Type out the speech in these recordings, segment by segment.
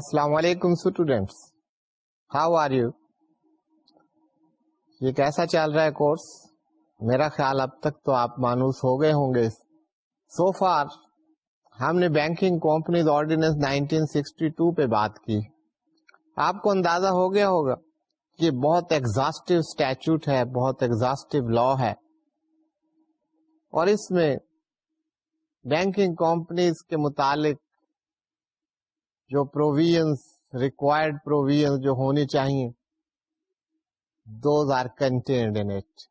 السلام علیکم students how are you یہ کیسا چل رہا ہے کورس میرا خیال اب تک تو آپ مانوس ہو گئے ہوں گے. سو فار ہم نے بینکنگ کمپنیز آرڈیننس 1962 پہ بات کی. آپ کو اندازہ ہو گیا ہوگا کہ بہت ایگزاسٹو اسٹیچوٹ ہے، بہت ایگزاسٹو لا ہے. اور اس میں بینکنگ کمپنیز کے متعلق جو پروویژ ریکوائرڈ پروویژ جو ہونی چاہیے those are contained in it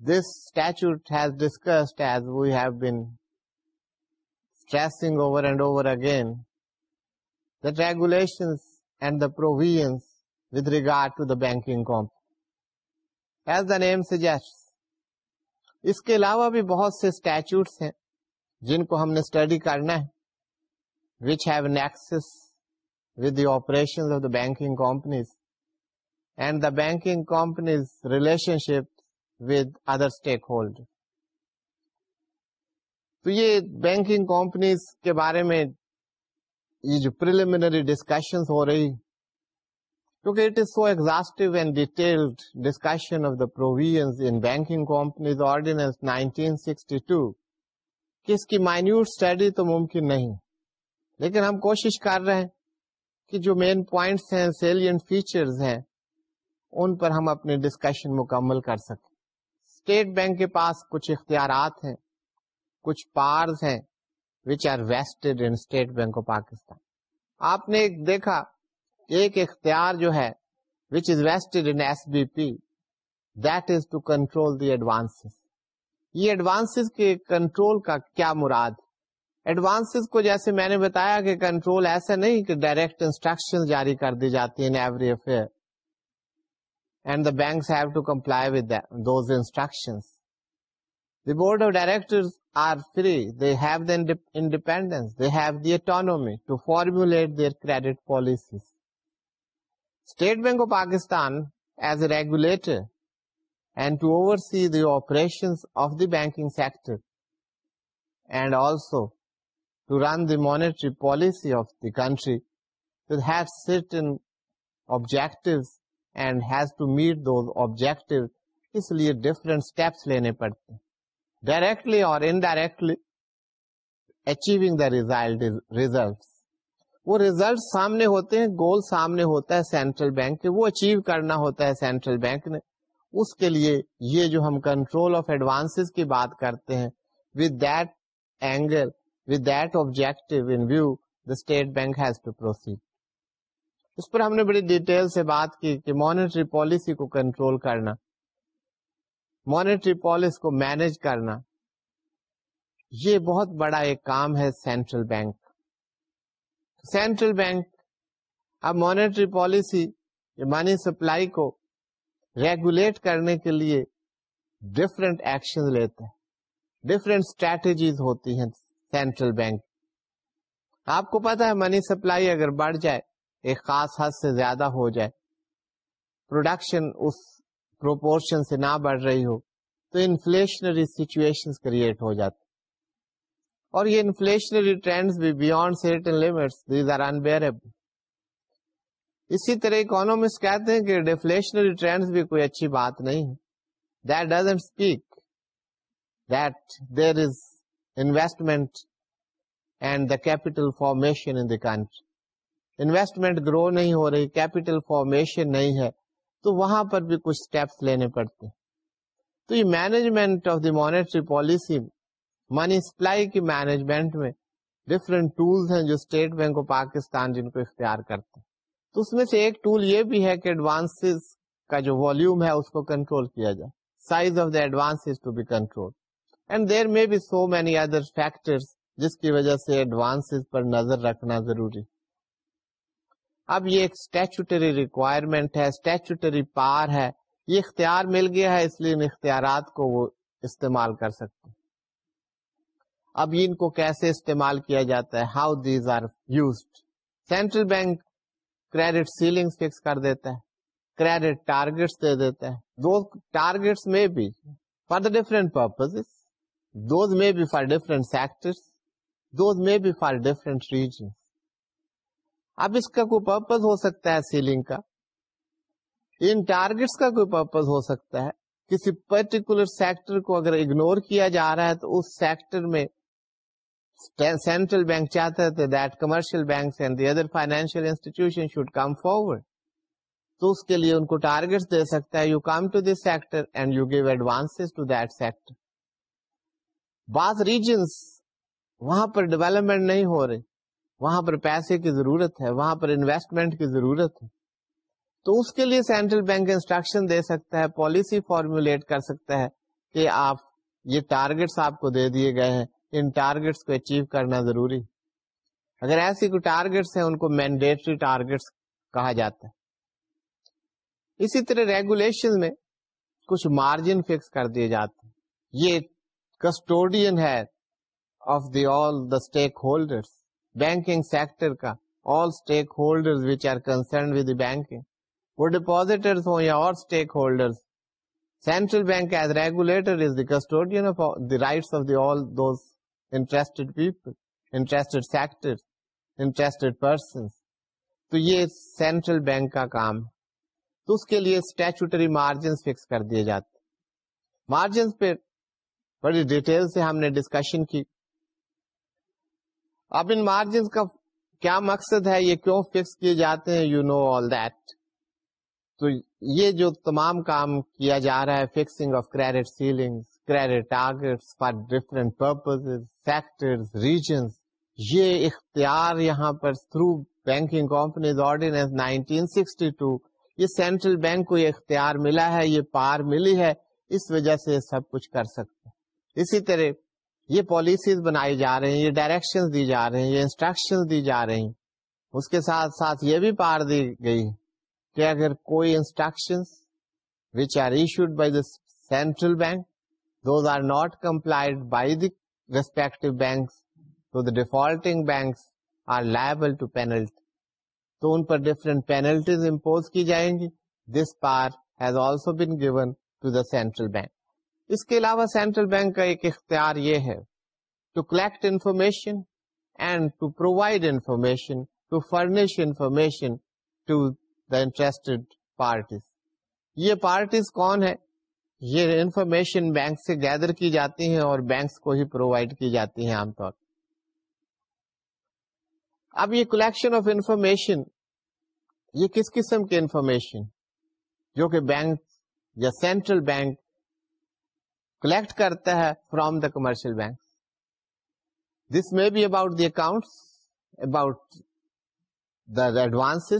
this statute has discussed as we have been stressing over and over again the regulation and the provision with regard to the banking company as the name suggest اس کے علاوہ بھی بہت سے statutes ہیں جن کو ہم نے اسٹڈی کرنا ہے. Which have nexus with the operations of the banking companies and the banking companies relationship with other stakeholders. تو یہ بینکنگ کمپنیز کے بارے میں یہ جو پریلیمنری ڈسکشن ہو رہی، کیونکہ it is so exhaustive and detailed discussion of the provision in banking companies ordinance 1962 کہ اس کی مائنیوٹ اسٹڈی تو ممکن نہیں لیکن ہم کوشش کر رہے ہیں کہ جو مین پوائنٹس ہیں سیلین فیچرز ہیں، ان پر ہم اپنی ڈسکشن مکمل کر سکیں۔ اسٹیٹ بینک کے پاس کچھ اختیارات ہیں، کچھ پارز ہیں which are vested in State Bank of Pakistan آپ نے دیکھا، ایک اختیار جو ہے which is vested in S B P that is to control the advance یہ ایڈوانس کے کنٹرول کا کیا مراد؟ ایڈوانس کو جیسے میں نے بتایا کہ کنٹرول ایسا نہیں کہ ڈائریکٹ انسٹرکشن جاری کر دی جاتی ہیں every affair and the banks have to comply with those instruction the board of director are free they have the independence they have the autonomy to formulate their credit policies State Bank of Pakistan as a regulator and to oversee the operation of the banking sector and also to run the monetary policy of the country, it has certain objectives and has to meet those objectives. اس لیے different steps لینے پڑتے directly اور indirectly achieving the result وہ result سامنے ہوتے ہیں گول سامنے ہوتا ہے سینٹرل بینک کے وہ اچیو کرنا ہوتا ہے سینٹرل بینک نے اس کے لیے یہ جو ہم کنٹرول آف ایڈوانس کی بات کرتے ہیں with that angle with that objective in view the state bank has to proceed. اس پر ہم نے بڑی ڈیٹیل سے بات کی کہ مانیٹری پالیسی کو کنٹرول کرنا مانیٹری پالیسی کو مینج کرنا، یہ بہت بڑا ایک کام ہے سینٹرل بینک سینٹرل بینک اب مانیٹری پالیسی منی سپلائی کو ریگولیٹ کرنے کے لیے ڈفرینٹ ایکشن لیتا ہے ڈفرینٹ اسٹریٹجیز ہوتی ہیں سینٹرل بینک۔ آپ کو پتا ہے منی سپلائی اگر بڑھ جائے، ایک خاص حد سے زیادہ ہو جائے پروڈکشن اس پروپورشن سے نہ بڑھ رہی ہو، تو انفلشنری سچویشن کریٹ ہو جاتی اور یہ انفلشنری ٹرینڈ بھی beyond certain limits these are unbearable اسی طرح اکانومسٹ کہتے ہیں کہ ڈیفلیشنری ٹرینڈ بھی کوئی اچھی بات نہیں۔ That doesn't speak that there is investment and the capital formation in the country investment grow نہیں ہو رہی کیپیٹل فارمیشن نہیں ہے، تو وہاں پر بھی کچھ اسٹیپس لینے پڑتے تو یہ management of the monetary policy money supply کی مینجمنٹ میں ڈفرینٹ ٹولس ہیں جو اسٹیٹ بینک آف پاکستان جن کو اختیار کرتے ہیں۔ تو اس میں سے ایک ٹول یہ بھی ہے کہ ایڈوانس کا جو والیوم ہے، اس کو کنٹرول کیا جائے۔ Size of the advance to be control and there میں بھی سو مینی ادر فیکٹر جس کی وجہ سے ایڈوانس پر نظر رکھنا ضروری۔ اب یہ ایک اسٹیچوٹری ریکوائرمنٹ ہے اسٹیچوٹری پار ہے۔ یہ اختیار مل گیا ہے، اس لیے ان اختیارات کو وہ استعمال کر سکتے اب ان کو کیسے استعمال کیا جاتا ہے؟ How these are used central bank credit ceiling fix کر دیتا ہے کریڈٹ ٹارگیٹس دے دیتا ہے۔ دو ٹارگیٹس میں بھی for the different purpose those may be for different sectors. Those may be for different regions. اب اس کا کوئی پرپز ہو سکتا ہے سیلنگ کا. ان ٹارگیٹس کا کوئی پرپز ہو سکتا ہے. کسی پرٹیکولر سیکٹر کو اگر اگنور کیا جا رہا ہے تو اس سیکٹر میں سینٹرل بینک چاہتا ہے that commercial bank and the other financial institution should come forward تو اس کے لیے ان کو ٹارگیٹ دے سکتا ہے. You come to this sector and you give advance to that sector بعض ریجنس وہاں پر ڈیولپمنٹ نہیں ہو رہی وہاں پر پیسے کی ضرورت ہے، وہاں پر انویسٹمنٹ کی ضرورت ہے۔ تو اس کے لیے سینٹرل بینک انسٹرکشن دے سکتا ہے پالیسی فارمولیٹ کر سکتا ہے کہ آپ یہ ٹارگیٹس آپ کو دے دیے گئے ہیں، ان ٹارگیٹس کو اچیو کرنا ضروری اگر ایسی کوئی ٹارگیٹس ہیں، ان کو مینڈیٹری ٹارگیٹس کہا جاتا ہے۔ اسی طرح ریگولیشن میں کچھ مارجن فکس کر دیے جاتے ہیں۔ یہ کسٹوڈین ہے of the all the stakeholder banking sector کا all stakeholder which are concern with banking. وہ ڈپوزٹرس ہوں یا اور stakeholder central bank as regulator is the custodian of the rights of the all those interested people, interested sector, interested person تو یہ central bank کا کام تو اس کے لیے اسٹیچوٹری مارجن فکس کر دیے جاتے مارجن پہ بڑی ڈیٹیل سے ہم نے ڈسکشن کی۔ اب ان مارجن کا کیا مقصد ہے؟ یہ کیوں فکس کیے جاتے ہیں؟ یو نو آل دیٹ تو یہ جو تمام کام کیا جا رہا ہے fixing of credit ceiling credit target for different purpose sector regions یہ اختیار یہاں پر تھرو بینکنگ کمپنیز آرڈیننس 1962 یہ سینٹرل بینک کو یہ اختیار ملا ہے، یہ پار ملی ہے، اس وجہ سے سب کچھ کر سکتے اسی طرح یہ پالیسیز بنائی جا رہی ہیں، یہ ڈائریکشن دی جا رہی ہیں، یہ انسٹرکشن دی جا رہی ہیں۔ اس کے ساتھ ساتھ یہ بھی پار دی گئی کہ اگر کوئی instruction which are issued by the central bank does are not complied by the respective banks تو the defaulting banks are liable to penalty تو ان پر ڈفرینٹ پینلٹیز امپوز کی جائیں گی۔ This power has also been given to the central bank اس کے علاوہ central bank کا ایک اختیار یہ ہے to collect information and to provide information to furnish information to the interested parties یہ پارٹیز کون ہے یہ انفارمیشن بینک سے گیدر کی جاتی ہیں اور بینکس کو ہی پرووائڈ کی جاتی ہیں عام طور. اب یہ کلیکشن آف انفارمیشن یہ کس قسم کی انفارمیشن جو کہ بینک یا سینٹرل بینک کلیکٹ کرتا ہے from the commercial bank this may be about the account about the advance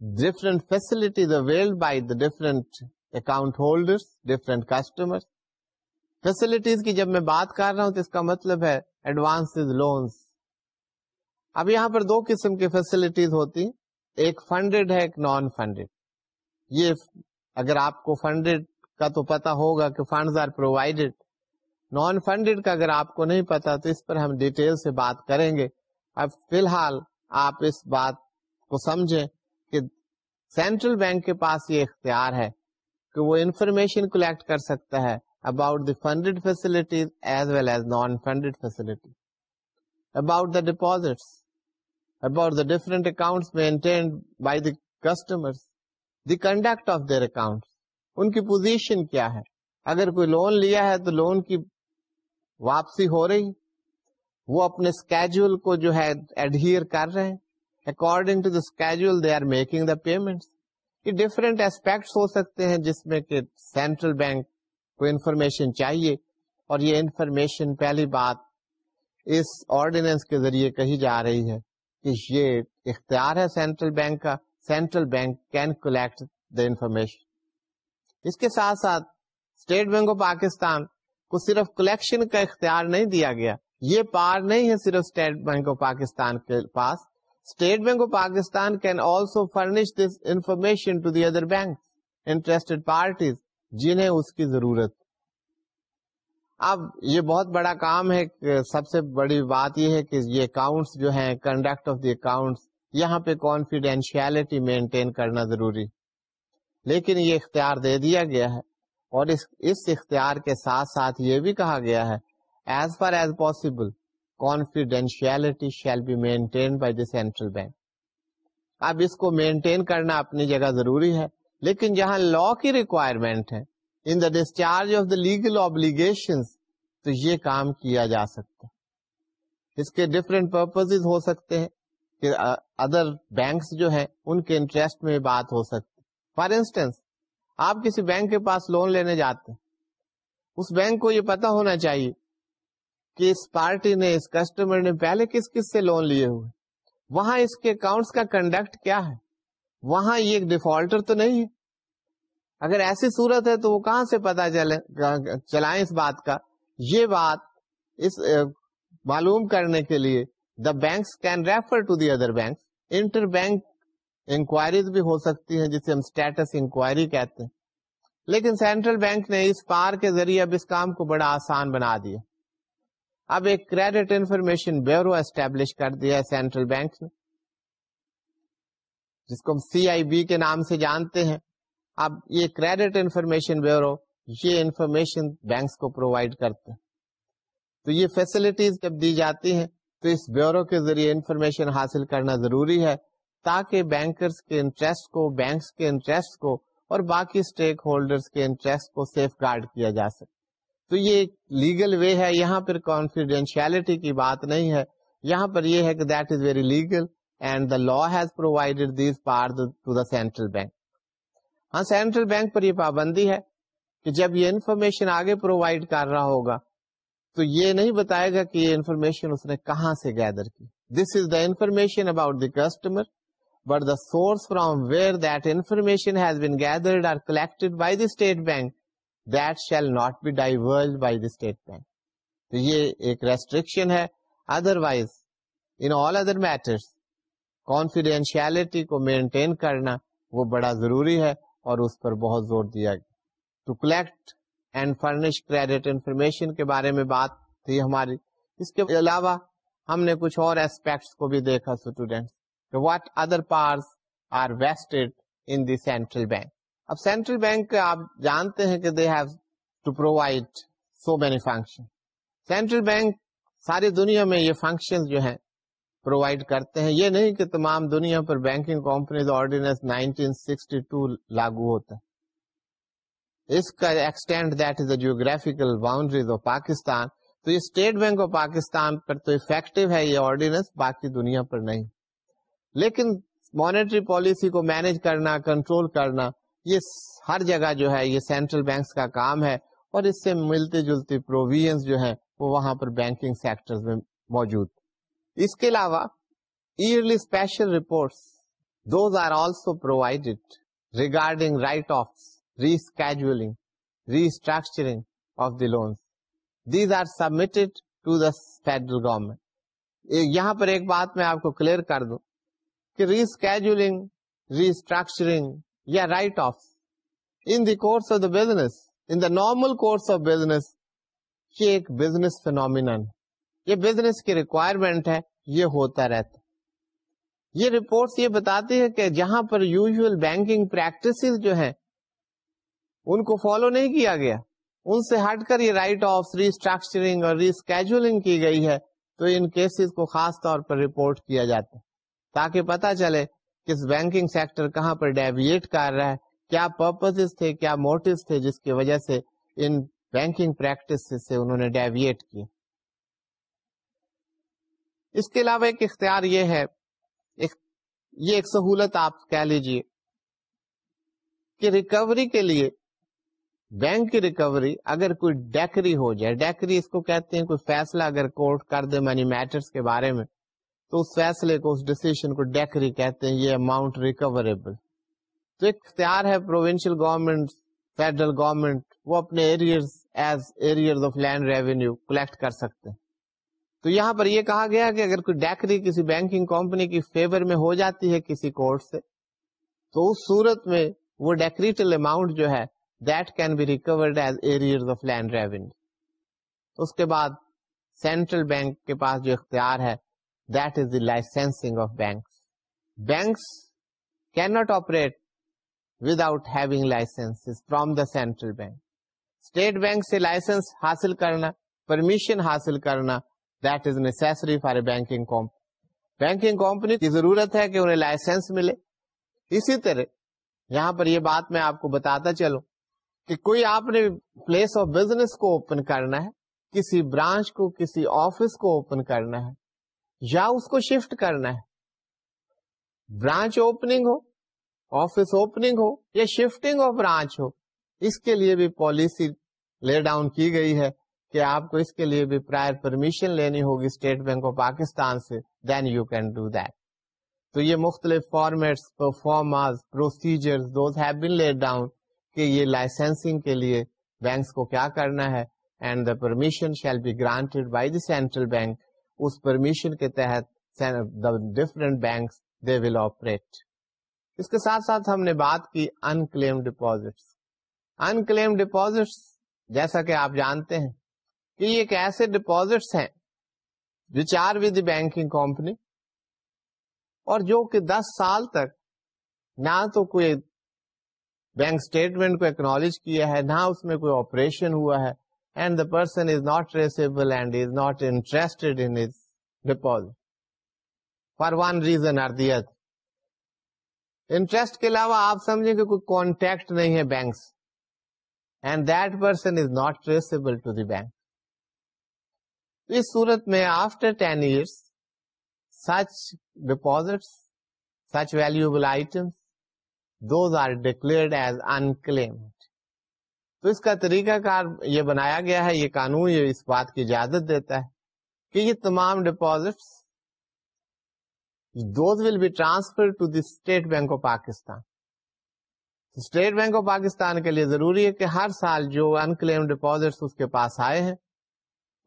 different facilities availed by the different account holder different customer facilities کی جب میں بات کر رہا ہوں تو اس کا مطلب ہے ایڈوانس لونس اب یہاں پر دو قسم کی فیسلٹیز ہوتی ایک فنڈیڈ ہے، ایک نان فنڈیڈ یہ اگر آپ کو فنڈیڈ کا تو پتا ہوگا کہ funds are provided non funded کا اگر آپ کو نہیں پتا تو اس پر ہم ڈیٹیل سے بات کریں گے۔ اب فی الحال آپ اس بات کو سمجھیں کہ سینٹرل بینک کے پاس یہ اختیار ہے کہ وہ انفارمیشن کلیکٹ کر سکتا ہے about the funded facilities as well as non funded facility about the deposit about the different account maintained by the customer the conduct of their account ان کی پوزیشن کیا ہے؟ اگر کوئی لون لیا ہے تو لون کی واپسی ہو رہی، وہ اپنے اسکیجل کو جو ہے ایڈہر کر رہے ہیں۔ According to the schedule they are making the payment یہ ڈفرینٹ ایسپیکٹس ہو سکتے ہیں جس میں کہ سینٹرل بینک کو انفارمیشن چاہیے۔ اور یہ انفارمیشن پہلی بات اس آرڈیننس کے ذریعے کہی جا رہی ہے کہ یہ اختیار ہے سینٹرل بینک کا۔ Central bank can collect the information اس کے ساتھ ساتھ اسٹیٹ بینک آف پاکستان کو صرف کلیکشن کا اختیار نہیں دیا گیا، یہ پار نہیں ہے صرف اسٹیٹ بینک آف پاکستان کے پاس۔ State bank of Pakistan can also furnish this information to the other bank interested parties جنہیں اس کی ضرورت۔ اب یہ بہت بڑا کام ہے سب سے بڑی بات یہ ہے کہ یہ اکاؤنٹس جو ہیں کنڈکٹ آف دی اکاؤنٹس یہاں پہ کانفیڈینشیلٹی مینٹین کرنا ضروری۔ لیکن یہ اختیار دے دیا گیا ہے اور اس اس اختیار کے ساتھ ساتھ یہ بھی کہا گیا ہے as far as possible confidentiality shall be maintain by the central bank اب اس کو مینٹین کرنا اپنی جگہ ضروری ہے، لیکن جہاں لا کی ریکوائرمنٹ ہے in the discharge of the legal obligation تو یہ کام کیا جا سکتا اس کے ڈفرینٹ پرپز ہو سکتے ہیں کہ ادر بینکس جو ہیں، ان کے انٹرسٹ میں بات ہو سکتی فار انسٹنس آپ کسی بینک کے پاس لون لینے جاتے ہیں۔ اس بینک کو یہ پتا ہونا چاہیے کہ اس پارٹی نے، اس کسٹمر نے پہلے کس کس سے لون لیے ہوئے۔ وہاں اس کے اکاؤنٹس کا کنڈکٹ کیا ہے؟ وہاں یہ ایک ڈیفالٹر تو نہیں ہے۔ اگر ایسی صورت ہے تو وہ کہاں سے پتا چلے، چلائیں اس بات کا؟ یہ بات اس، معلوم کرنے کے لیے the banks can refer to the other bank inter bank inquiries بھی ہو سکتی ہیں جسے ہم اسٹیٹس انکوائری کہتے ہیں۔ لیکن سینٹرل بینک نے اس پار کے ذریعے اب اس کام کو بڑا آسان بنا دیا۔ اب ایک کریڈٹ انفارمیشن بیورو اسٹیبلش کر دیا ہے سینٹرل بینک نے۔ جس کو ہم سی آئی بی کے نام سے جانتے ہیں۔ اب یہ کریڈٹ انفارمیشن بیورو یہ انفارمیشن بینکس کو پرووائڈ کرتے ہیں۔ تو یہ فیسلٹیز جب دی جاتی ہیں تو اس بیورو کے ذریعے انفارمیشن حاصل کرنا ضروری ہے۔ تاکہ بینکرز کے انٹرسٹ کو بینکس کے انٹرسٹ کو اور باقی اسٹیک ہولڈرز کے انٹرسٹ کو سیف گارڈ کیا جا سکے۔ تو یہ لیگل وے ہے۔ یہاں پر کانفیڈینشیلٹی کی بات نہیں ہے۔ یہاں پر یہ ہے کہ that is very legal and the law has provided these power to the central bank ہاں سینٹرل بینک پر یہ پابندی ہے کہ جب یہ انفارمیشن آگے پرووائڈ کر رہا ہوگا، تو یہ نہیں بتائے گا کہ یہ انفارمیشن اس نے کہاں سے گیدر کی۔ This is the information about the customer but the source from where that information has been gathered or collected by the state bank, that shall not be divulged by the state bank. تو یہ ایک restriction ہے otherwise in all other matters confidentiality کو maintain کرنا وہ بڑا ضروری ہے اور اس پر بہت زور دیا گیا to collect and furnish credit information کے بارے میں بات تھی ہماری اس کے علاوہ ہم نے کچھ اور ایسپیکٹس کو بھی دیکھا students what other powers are vested in the central bank اب سینٹرل بینک آپ جانتے ہیں کہ they have to provide so many function central bank ساری دنیا میں یہ فنکشن جو ہیں پرووائڈ کرتے ہیں. یہ نہیں کہ تمام دنیا پر بینکنگ کمپنیز آرڈیننس 1962 لاگو ہوتا ہے اس کا extent that is a geographical boundaries of Pakistan تو یہ اسٹیٹ بینک آف پاکستان پر تو افیکٹو ہے یہ آرڈیننس باقی دنیا پر نہیں. لیکن مانیٹری پالیسی کو مینج کرنا کنٹرول کرنا، یہ ہر جگہ جو ہے، یہ سینٹرل بینکس کا کام ہے اور اس سے ملتی جلتی پروویژ جو ہے وہ وہاں پر بینکنگ سیکٹر میں موجود۔ اس کے علاوہ early special reports those are also provided regarding write off rescheduling restructuring of the loans these are submitted to the federal government یہاں پر ایک بات میں آپ کو کلیئر کر دوں۔ کہ ریسکیجولنگ ریسٹرکچرنگ یا write off in the course of the business in the normal course of business یہ ایک بزنس فینومین یہ بزنس کی ریکوائرمنٹ ہے، یہ ہوتا رہتا. یہ رپورٹس یہ بتاتی ہے کہ جہاں پر یوزل بینکنگ پریکٹس جو ہیں، ان کو فالو نہیں کیا گیا. ان سے ہٹ کر یہ رائٹ آف ریسٹرکچرنگ اور ریسکیجولنگ کی گئی ہے، تو ان کیسز کو خاص طور پر رپورٹ کیا جاتا. ہے تاکہ پتا چلے کس بینکنگ سیکٹر کہاں پر ڈیویٹ کر رہا ہے، کیا پرپز تھے، کیا موٹو تھے جس کی وجہ سے ان بینکنگ پریکٹس سے انہوں نے ڈیویٹ کی اس کے علاوہ ایک اختیار یہ ہے، ایک یہ ایک سہولت آپ کہہ لیجیے کہ ریکوری کے لیے بینک کی ریکوری اگر کوئی ڈیکری ہو جائے ڈیکری اس کو کہتے ہیں، کوئی فیصلہ اگر کورٹ کر دے منی میٹرز کے بارے میں تو اس فیصلے کو، اس ڈسیشن کو ڈیکری کہتے ہیں، یہ اماؤنٹ ریکوریبل تو ایک اختیار ہے پروونشل گورنمنٹ فیڈرل گورنمنٹ وہ اپنے arrears as arrears of land revenue collect کر سکتے ہیں۔ تو یہاں پر یہ کہا گیا کہ اگر کوئی ڈیکری کسی بینکنگ کمپنی کی فیور میں ہو جاتی ہے کسی کورٹ سے، تو اس صورت میں وہ ڈیکریٹل اماؤنٹ جو ہے that can be recovered as arrears of land revenue اس کے بعد سینٹرل بینک کے پاس جو اختیار ہے that is the licensing of banks. Banks cannot operate without having licenses from the central bank. State bank سے license حاصل کرنا, permission حاصل کرنا, that is necessary for a banking company. Banking company کی ضرورت ہے کہ انہیں لائسنس ملے اسی طرح یہاں پر یہ بات میں آپ کو بتاتا چلوں کہ کوئی آپ نے پلیس آف بزنس کو اوپن کرنا ہے کسی برانچ کو کسی آفس کو اوپن کرنا ہے یا اس کو شفٹ کرنا ہے۔ برانچ اوپننگ ہو آفس اوپننگ ہو یا شفٹنگ آف برانچ ہو، اس کے لیے بھی پالیسی لے ڈاؤن کی گئی ہے کہ آپ کو اس کے لیے بھی پرائر پرمیشن لینی ہوگی اسٹیٹ بینک آف پاکستان سے then you can do that تو یہ مختلف formats performers procedure those have been laid down کہ یہ لائسنسنگ کے لیے بینکس کو کیا کرنا ہے۔ And the permission shall be granted by the central bank us permission کے تحت different banks they will operate اس کے ساتھ ساتھ ہم نے بات کی انکلیم ڈپوزٹ انکلیم ڈپوزٹس جیسا کہ آپ جانتے ہیں کہ یہ ایک ایسے ڈپوزٹس ہیں which are with banking company اور جو کہ دس سال تک نہ تو کوئی بینک اسٹیٹمنٹ کو اکنالج کیا ہے، نہ اس میں کوئی آپریشن ہوا ہے and the person is not traceable and is not interested in deposit for one reason or the interest کے علاوہ آپ سمجھیں کہ کوئی کانٹیکٹ نہیں ہے banks and that person is not traceable to the bank اس صورت میں after ten years such deposit such valuable items those are declared as unclaimed تو اس کا طریقہ کار یہ بنایا گیا ہے، یہ قانون یہ اس بات کی اجازت دیتا ہے کہ یہ تمام deposit those will be transfer to the state bank of Pakistan state bank of Pakistan کے لیے ضروری ہے کہ ہر سال جو انکلیم ڈپوزٹ اس کے پاس آئے ہیں،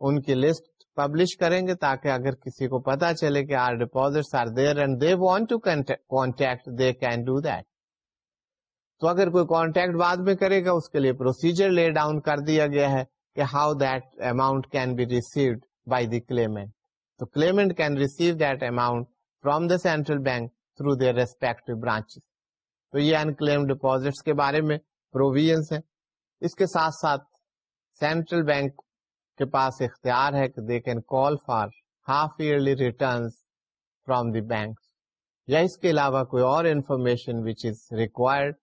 ان کی لسٹ پبلش کریں گے تاکہ اگر کسی کو پتا چلے کہ are deposit are there and they want to contact they can do that تو اگر کوئی کانٹیکٹ بعد میں کرے گا، اس کے لیے پروسیجر لے ڈاؤن کر دیا گیا ہے کہ how that amount can be received by the claimant تو claimant can receive that amount from the central bank through their respect branch تو یہ انکلیم ڈپوزٹس کے بارے میں پروویژ ہیں۔ اس کے ساتھ ساتھ سینٹرل بینک کے پاس اختیار ہے کہ they can call for half yearly return from the bank یا اس کے علاوہ کوئی اور information which is required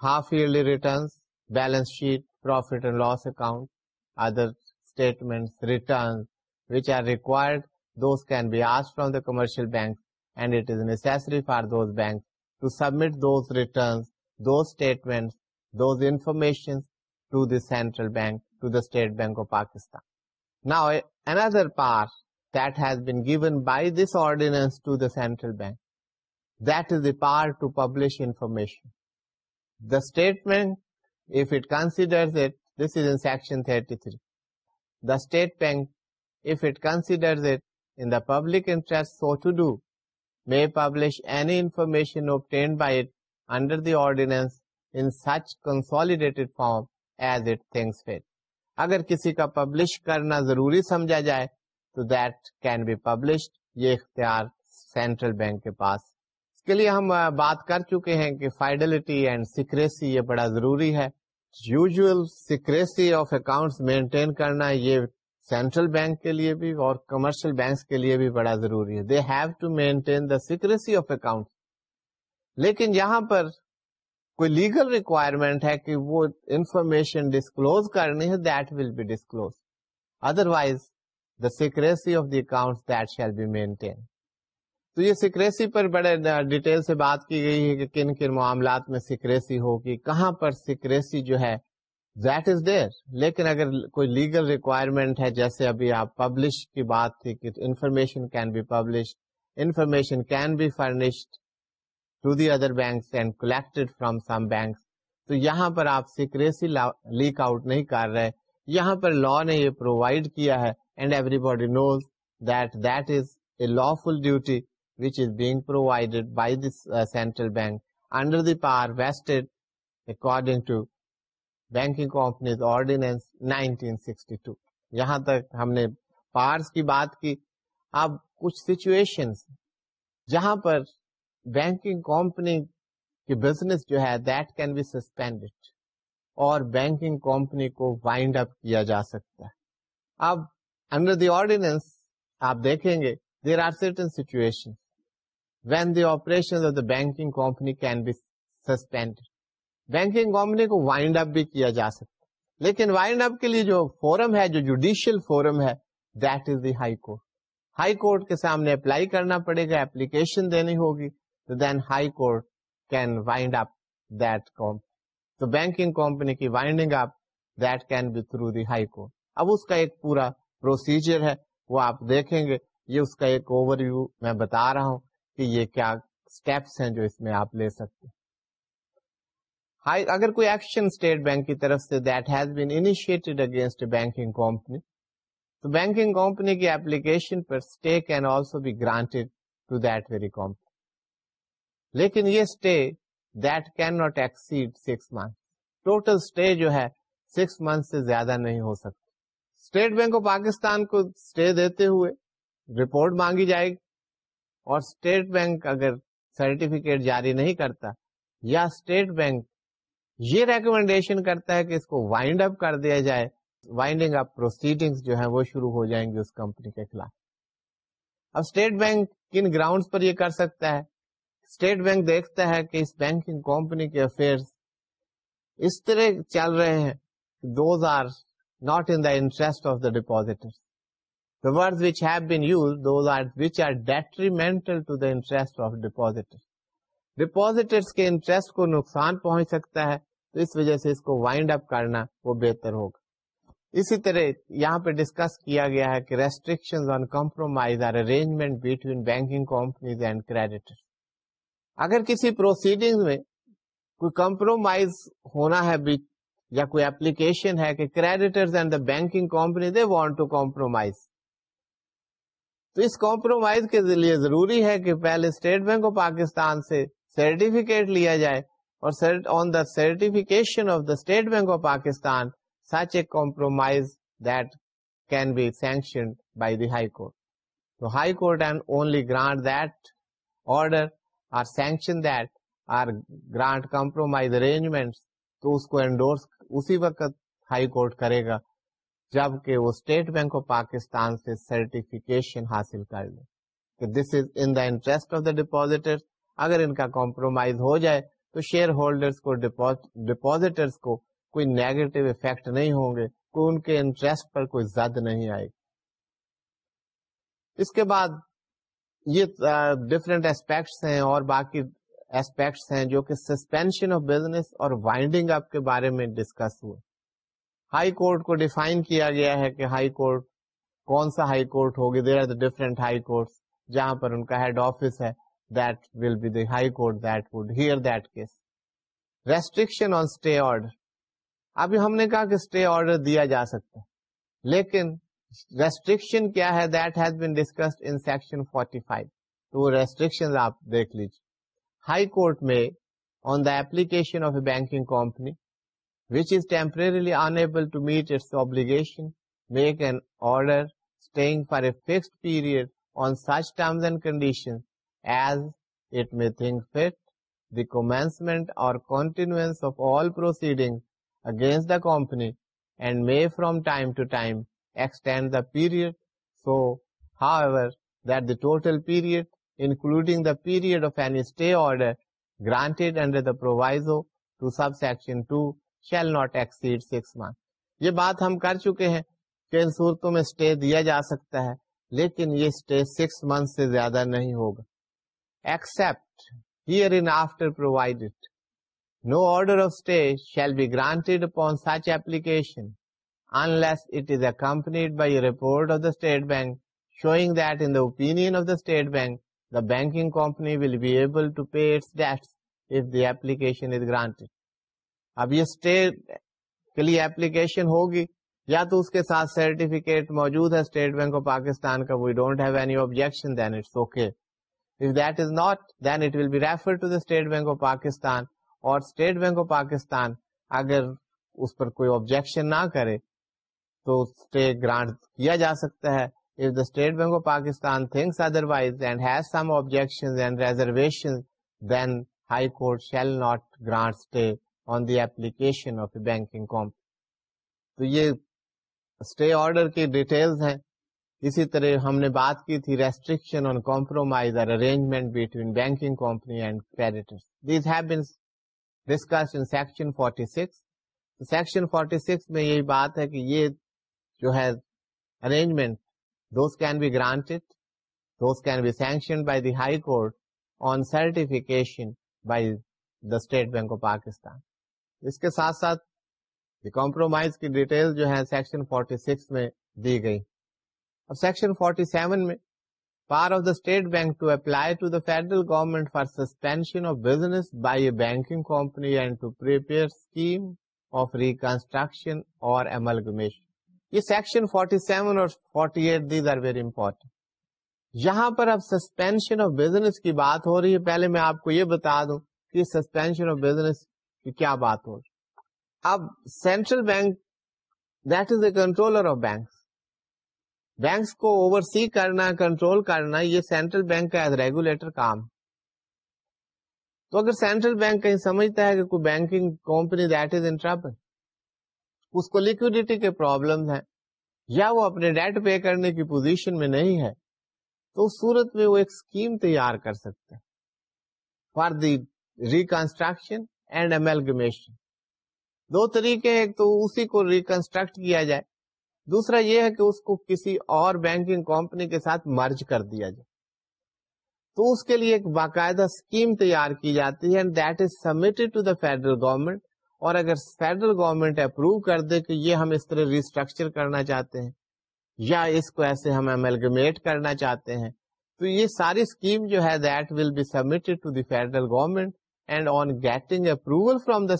half yearly returns balance sheet profit and loss account other statement return which are required those can be ask from the commercial bank and it is necessary for those bank to submit those returns those statement those information to the central bank to the state bank of Pakistan now under part that has been given by this ordinance to the central bank that is a part to publish information The statement, if it considers it, this is in section 33. The state bank, if it considers it in the public interest so to do, may publish any information obtained by it under the ordinance in such consolidated form as it thinks fit. اگر کسی کا publish کرنا ضروری سمجھا جائے تو that can be published یہ اختیار سینٹرل بینک کے پاس کے لیے ہم بات کر چکے ہیں کہ فائڈلٹی اینڈ سیکریسی یہ بڑا ضروری ہے۔ Usual secrecy of account maintain کرنا یہ سینٹرل بینک کے لیے بھی اور کمرشل بینک کے لیے بھی بڑا ضروری ہے۔ They have to maintain the secrecy of account لیکن یہاں پر کوئی لیگل ریکوائرمنٹ ہے کہ وہ انفارمیشن ڈسکلوز کرنی ہے that will be disclose otherwise the secrecy of the account that shall be maintain تو یہ سیکریسی پر بڑے ڈیٹیل سے بات کی گئی ہے کہ کن کن معاملات میں سیکریسی ہوگی کہاں پر سیکریسی جو ہے دیٹ از دیر لیکن اگر کوئی لیگل ریکوائرمنٹ ہے، جیسے ابھی آپ پبلش کی بات تھی کہ information can be publish information can be furnished to the other banks and collected from some banks تو یہاں پر آپ سیکریسی لیک آؤٹ نہیں کر رہے۔ یہاں پر لا نے یہ پرووائڈ کیا ہے and everybody knows that that is a lawful duty which is being provided by this uh, central bank under the power vested according to Banking Companies Ordinance 1962. یہاں تک ہم نے پارس کی بات کی اب کچھ سچویشن جہاں پر بینکنگ کمپنی کی بزنس جو ہے دیٹ کین بی سسپینڈیڈ اور بینکنگ کمپنی کو وائنڈ اپ کیا جا سکتا ہے اب انڈر دی آرڈیننس آپ دیکھیں گے there are certain situations when the operations of the banking company can be suspended. Banking company کو وائنڈ اپ بھی کیا جا سکتا لیکن وائنڈ اپ کے لیے جو فورم ہے، جو جوڈیشل فورم ہے that is the high court high court کے سامنے اپلائی کرنا پڑے گا اپلیکیشن دینی ہوگی، تو then high court can wind up that تو بینکنگ کمپنی کی winding up that can be through the high court اب اس کا ایک پورا پروسیجر ہے، وہ آپ دیکھیں گے۔ یہ اس کا ایک اوور ویو میں بتا رہا ہوں۔ کہ یہ کیا اسٹیپس ہیں جو اس میں آپ لے سکتے اگر کوئی ایکشن اسٹیٹ بینک کی طرف سے that has been initiated against banking company تو بینکنگ کمپنی کی application per stay can also be granted to that very company لیکن یہ stay that can not exceed six month total stay جو ہے six month سے زیادہ نہیں ہو سکتا۔ اسٹیٹ بینک آف پاکستان کو اسٹے دیتے ہوئے رپورٹ مانگی جائے گی اور اسٹیٹ بینک اگر سرٹیفکیٹ جاری نہیں کرتا یا اسٹیٹ بینک یہ ریکمینڈیشن کرتا ہے کہ اس کو وائنڈ اپ کر دیا جائے، وائنڈنگ اپ پروسیڈنگ جو ہے وہ شروع ہو جائیں گے اس کمپنی کے خلاف۔ اب اسٹیٹ بینک کن گراؤنڈ پر یہ کر سکتا ہے؟ اسٹیٹ بینک دیکھتا ہے کہ اس بینکنگ کمپنی کے افیئر اس طرح چل رہے ہیں those are not in the interest of the depositor The words which have been used, those are which are detrimental to the interest of depositors. Depositors کے انٹرسٹ کو نقصان پہنچ سکتا ہے تو اس وجہ سے اس کو وائنڈ اپ کرنا وہ بہتر ہوگا۔ اسی طرح یہاں پہ ڈسکس کیا گیا ہے کہ restriction on compromise or arrangement between banking companies and creditor اگر کسی پروسیڈنگ میں کوئی کمپرومائز ہونا ہے یا کوئی اپلیکیشن ہے کہ creditor and the banking company they want to compromise تو اس کمپرومائز کے لیے ضروری ہے کہ پہلے اسٹیٹ بینک آف پاکستان سے سرٹیفکیٹ لیا جائے اور on the certification of the state bank of Pakistan such a compromise that can be sanction by the high court تو high court and only grant that order or sanction that or grant compromise arrangement تو اس کو endorse اسی وقت high court کرے گا۔ جبکہ وہ state bank of Pakistan سے سرٹیفکیشن حاصل کر لے کہ this is in the interest of the depositor اگر ان کا کمپرومائز ہو جائے تو شیئر ہولڈر کو ڈیپوزیٹرس کو کوئی نیگیٹو افیکٹ نہیں ہوں گے، کوئی ان کے انٹرسٹ پر کوئی زد نہیں آئے گی۔ اس کے بعد یہ ڈفرینٹ اسپیکٹس ہیں اور باقی اسپیکٹس ہیں جو کہ سسپینشن آف بزنس اور وائنڈنگ اپ کے بارے میں ڈسکس ہوئے۔ ہائی کورٹ کو ڈیفائن کیا گیا ہے کہ ہائی کورٹ کون سا ہائی کورٹ ہوگی؟ There are the different high court جہاں پر ان کا ہیڈ آفس ہے that will be the high court that would hear that case restriction on stay order ابھی ہم نے کہا کہ اسٹے آرڈر دیا جا سکتا ہے، لیکن ریسٹرکشن کیا ہے؟ That has been discussed in section 45 تو وہ ریسٹرکشن آپ دیکھ لیجیے ہائی کورٹ میں on the application of a banking company which is temporarily unable to meet its obligation, make an order staying for a fixed period on such terms and conditions as it may think fit, the commencement or continuance of all proceedings against the company, and may from time to time extend the period so, however, that the total period, including the period of any stay order granted under the proviso to subsection 2 shall not exceed six month یہ بات ہم کر چکے ہیں کہ ان صورتوں میں stay دیا جا سکتا ہے، لیکن یہ اسٹے سکس منتھ سے زیادہ نہیں ہوگا۔ Except hereinafter provided no order of stay shall be granted upon such application unless it is accompanied by a report of the state bank showing that in the opinion of the state bank the banking company will be able to pay its debts if the application is granted. اب یہ stay کے لیے application ہوگی، یا تو اس کے ساتھ سرٹیفکیٹ موجود ہے اسٹیٹ بینک آف پاکستان کا we don't have any objection then it's okay if that is not then it will be refer to the state bank of Pakistan اور اسٹیٹ بینک آف پاکستان اگر اس پر کوئی آبجیکشن نہ کرے، تو اسٹے گرانٹ کیا جا سکتا ہے۔ If the state bank of pakistan thinks otherwise and has some objections and reservations then high court shall not grant stay. On the application of a banking company تو یہ stay order کی details ہیں۔ اسی طرح ہم نے بات کی تھی ریسٹرکشن آن کمپرومائز اور arrangement between banking company and creditor these have been discuss in section 46 section 46 میں یہی بات ہے کہ یہ جو ہے arrangement those can be granted those can be sanction by the high court on certification by the state bank of Pakistan اس کے ساتھ ساتھ کمپرومائز کی ڈیٹیل جو ہے سیکشن 46 میں دی گئی اب سیکشن 47 میں پار of the state bank to apply to the federal government for suspension of business by a banking company and to prepare scheme of reconstruction اور یہ سیکشن 47 اور 48 دیز آر ویری امپورٹینٹ یہاں پر اب سسپینشن آف بزنس کی بات ہو رہی ہے۔ پہلے میں آپ کو یہ بتا دوں کہ سسپینشن آف بزنس کی کیا بات ہو۔ اب central bank that is a controller of bank banks کو اوور سی کرنا کنٹرول کرنا، یہ سینٹرل بینک کا ایز ریگولیٹر کام۔ تو اگر سینٹرل بینک کہیں سمجھتا ہے کہ کوئی banking company that is in trouble اس کو لکوڈیٹی کے پرابلم ہے یا وہ اپنے ڈیٹ پے کرنے کی پوزیشن میں نہیں ہے، تو اس صورت میں وہ ایک اسکیم تیار کر سکتے for the reconstruction and amalgamation دو طریقے ایک تو اسی کو ریکنسٹرکٹ کیا جائے. دوسرا یہ ہے کہ اس کو کسی اور بینکنگ کمپنی کے ساتھ مرج کر دیا جائے. تو اس کے لیے ایک باقاعدہ اسکیم تیار کی جاتی ہے that is submitted to the federal government اور اگر فیڈرل گورنمنٹ اپروو کر دے کہ یہ ہم اس طرح ریسٹرکچر کرنا چاہتے ہیں یا اس کو ایسے ہم ایملگمیٹ کرنا چاہتے ہیں، تو یہ ساری اسکیم جو ہے that will be submitted to the federal government and on getting approval from the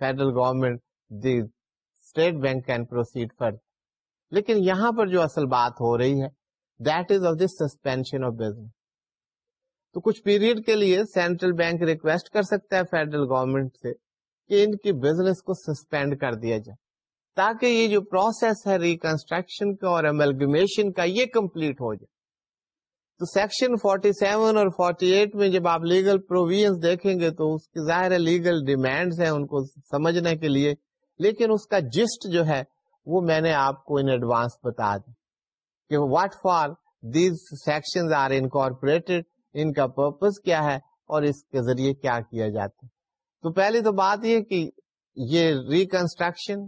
federal government the state bank can proceed for لیکن یہاں پر جو اصل بات ہو رہی ہے that is of this suspension of business تو کچھ پیریڈ کے لیے سینٹرل بینک ریکویسٹ کر سکتا ہے فیڈرل گورنمنٹ سے کہ ان کی بزنس کو سسپینڈ کر دیا جائے تاکہ یہ جو پروسیس ہے ریکنسٹرکشن کا اور امیلگمیشن کا یہ کمپلیٹ ہو جائے تو سیکشن 47 اور 48 میں جب آپ لیگل پروویژ دیکھیں گے تو اس کی ظاہر لیگل ڈیمانڈ ہیں ان کو سمجھنے کے لیے، لیکن اس کا جسٹ جو ہے وہ میں نے آپ کو ان ایڈوانس بتا دی کہ what for these section are incorporated ان کا پرپز کیا ہے اور اس کے ذریعے کیا کیا جاتا ہے۔ تو پہلی تو بات یہ کہ یہ ریکنسٹرکشن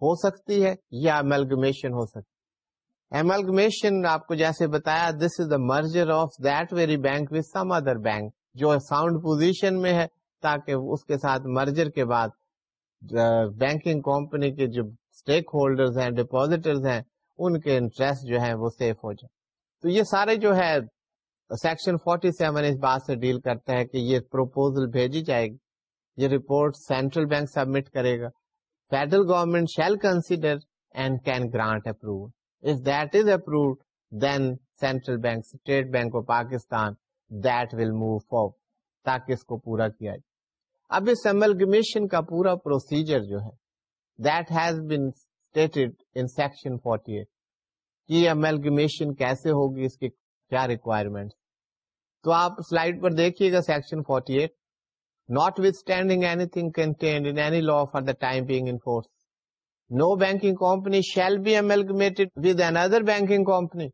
ہو سکتی ہے یا امیلگمیشن ہو سکتی ایملگمیشن آپ کو جیسے بتایا this is the merger of that very bank with some other bank جو ساؤنڈ پوزیشن میں ہے، تاکہ اس کے ساتھ مرجر کے بعد بینکنگ کمپنی کے جو اسٹیک ہولڈر ہیں ڈپوزٹرز ہیں، ان کے انٹرسٹ جو ہے وہ سیف ہو جائے۔ تو یہ سارے جو ہے سیکشن 47 اس بات سے ڈیل کرتا ہے کہ یہ پروپوزل بھیجی جائے گی۔ یہ رپورٹ سینٹرل بینک سبمٹ کرے گا۔ Federal government shall consider and can grant approve if that is approved then central bank state bank of Pakistan that will move for تاکہ اس کو پورا کیا جائے۔ اب اس ایملگمیشن کا پورا پروسیجر جو ہے that has been stated in section 48 کہ ایملگمیشن کیسے ہوگی، اس کی کیا ریکوائرمنٹ تو آپ سلائڈ پر دیکھیے گا section 48 notwithstanding anything contained in any law for the time being in force. No banking company shall be amalgamated with another banking company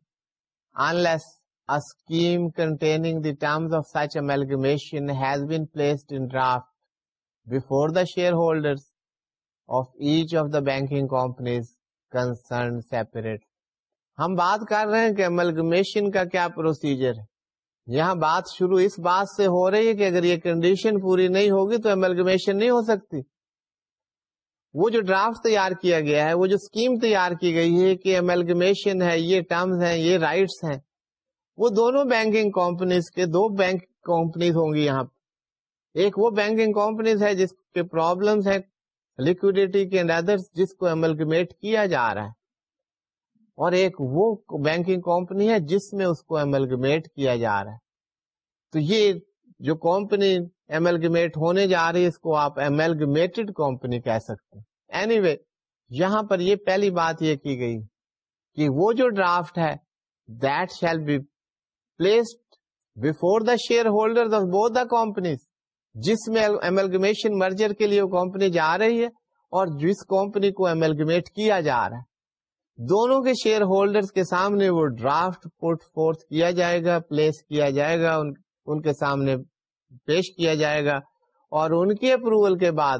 unless a scheme containing the terms of such amalgamation has been placed in draft before the shareholders of each of the banking companies concerned separate. ہم بات کر رہے ہیں کہ املگمیشن کا کیا procedure ہے یہاں بات شروع اس بات سے ہو رہی ہے کہ اگر یہ کنڈیشن پوری نہیں ہوگی تو ایملگمیشن نہیں ہو سکتی وہ جو ڈرافٹ تیار کیا گیا ہے، وہ جو اسکیم تیار کی گئی ہے کہ ایملگمیشن ہے، یہ ٹرمز ہیں، یہ رائٹس ہیں، وہ دونوں بینکنگ کمپنیز کے دو بینک کمپنیز ہوں گی یہاں ایک وہ بینکنگ کمپنیز ہے جس کے پرابلمس ہیں لکوڈیٹی کے ادرس جس کو ایملگمیٹ کیا جا رہا ہے۔ اور ایک وہ بینکنگ کمپنی ہے جس میں اس کو ایملگمیٹ کیا جا رہا ہے۔ تو یہ جو کمپنی ایملگمیٹ ہونے جا رہی ہے اس کو آپ ایملگمیٹڈ کمپنی کہہ سکتے ہیں۔ اینی anyway, یہاں پر یہ پہلی بات یہ کی گئی کہ وہ جو ڈرافٹ ہے that shall be placed before the shareholder of both the companies جس میں ایملگمیشن مرجر کے لیے وہ کمپنی جا رہی ہے اور جس کمپنی کو ایملگمیٹ کیا جا رہا ہے۔ دونوں کے شیئر ہولڈرز کے سامنے وہ ڈرافٹ پٹ فورتھ کیا جائے گا پلیس کیا جائے گا ان, ان کے سامنے پیش کیا جائے گا اور ان کی اپروول کے بعد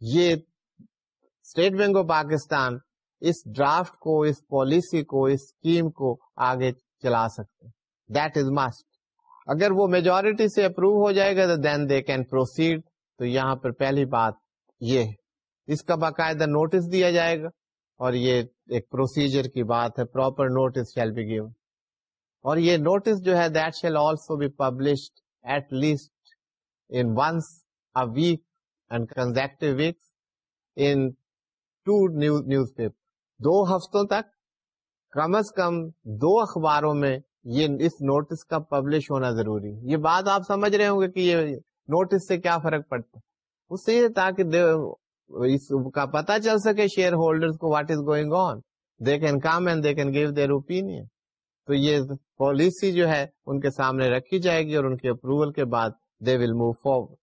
یہ اسٹیٹ بینک آف پاکستان اس ڈرافٹ کو، اس پالیسی کو، اس اسکیم کو آگے چلا سکتے دیٹ از مسٹ اگر وہ میجورٹی سے اپروو ہو جائے گا تو دین دے کین پروسیڈ تو یہاں پر پہلی بات یہ ہے۔ اس کا باقاعدہ نوٹس دیا جائے گا اور یہ ایک پروسیجر کی بات ہے۔ Proper notice shall be given اور یہ نوٹس جو ہے that shall also be published at least in once a week and consecutive weeks in two newspaper دو ہفتوں تک کم از کم دو اخباروں میں یہ اس نوٹس کا پبلش ہونا ضروری یہ بات آپ سمجھ رہے ہوں گے کہ یہ نوٹس سے کیا فرق پڑتا اس سے یہ تاکہ اس کا پتا چل سکے شیئر ہولڈر کو what is going on they can come and they can give their opinion تو یہ پالیسی جو ہے ان کے سامنے رکھی جائے گی اور ان کے اپروول کے بعد دے ول موو فارورڈ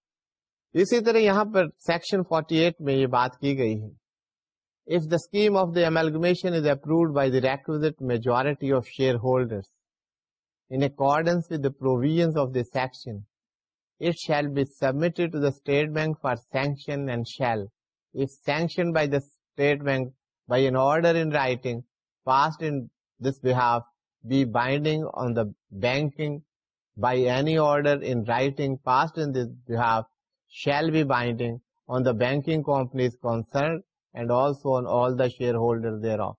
اسی طرح یہاں پر سیکشن فورٹی ایٹ میں یہ بات کی گئی ہے۔ If the scheme of amalgamation is approved by the requisite majority of shareholder in accordance with the provision of the section it shall be submitted to the state bank for sanction and shall if sanction by the state bank by an order in writing passed in this behalf be binding on the banking by any order in writing passed in this behalf shall be binding on the banking companies concerned and also on all the shareholders thereof.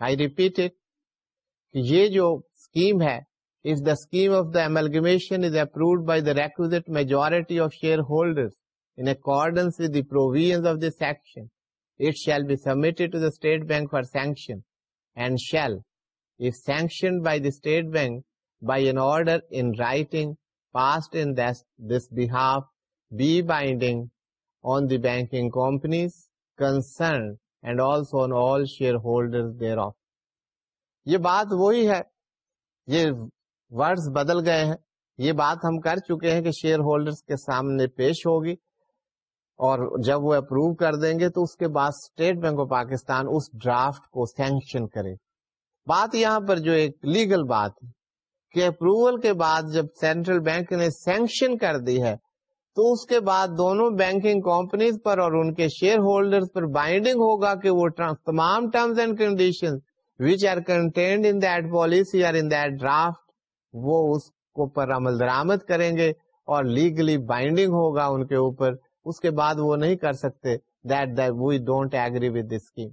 I repeat it, یہ جو scheme ہے if the scheme of the amalgamation is approved by the requisite majority of shareholders in accordance with the provisions of this section, it shall be submitted to the State Bank for sanction and shall, if sanctioned by the State Bank by an order in writing passed in this, this behalf, be binding on the banking companies concerned and also on all shareholders thereof. یہ بات وہی ہے یہ words بدل گئے ہیں یہ بات ہم کر چکے ہیں کہ شیئر ہولڈرز کے سامنے پیش ہوگی اور جب وہ اپروو کر دیں گے تو اس کے بعد اسٹیٹ بینک آف پاکستان اس ڈرافٹ کو سینکشن کرے بات یہاں پر جو ایک لیگل بات ہے کہ اپروول کے بعد جب سینٹرل بینک نے سینکشن کر دی ہے، تو اس کے بعد دونوں بینکنگ کمپنیز پر اور ان کے شیئر ہولڈر پر بائنڈنگ ہوگا کہ وہ تمام terms and condition which are contained in that policy or in that draft وہ اس کو پر عمل درامد کریں گے اور لیگلی بائنڈنگ ہوگا ان کے اوپر، اس کے بعد وہ نہیں کر سکتے that we don't agree with this scheme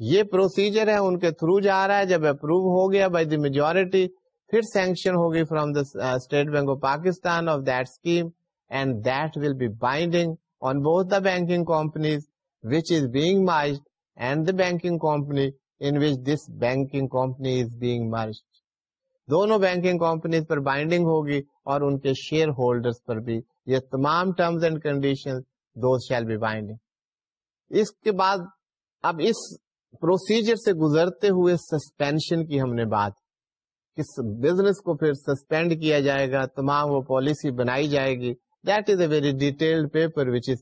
یہ پروسیجر ہے، ان کے تھرو جا رہا ہے، جب اپروو ہو گیا بائی دی میجورٹی پھر سینکشن ہوگی from the state bank of Pakistan of that scheme and that will be binding on both the banking companies which is being merged and the banking company in which this banking company is being merged دونوں banking companies پر binding ہوگی اور ان کے share holder پر بھی یہ تمام terms and condition shall be binding اس کے بعد، اب اس پروسیجر سے گزرتے ہوئے سسپینشن کی ہم نے بات کس بزنس کو پھر سسپینڈ کیا جائے گا؟ تمام وہ پالیسی بنائی جائے گی۔ That is a very detailed paper which is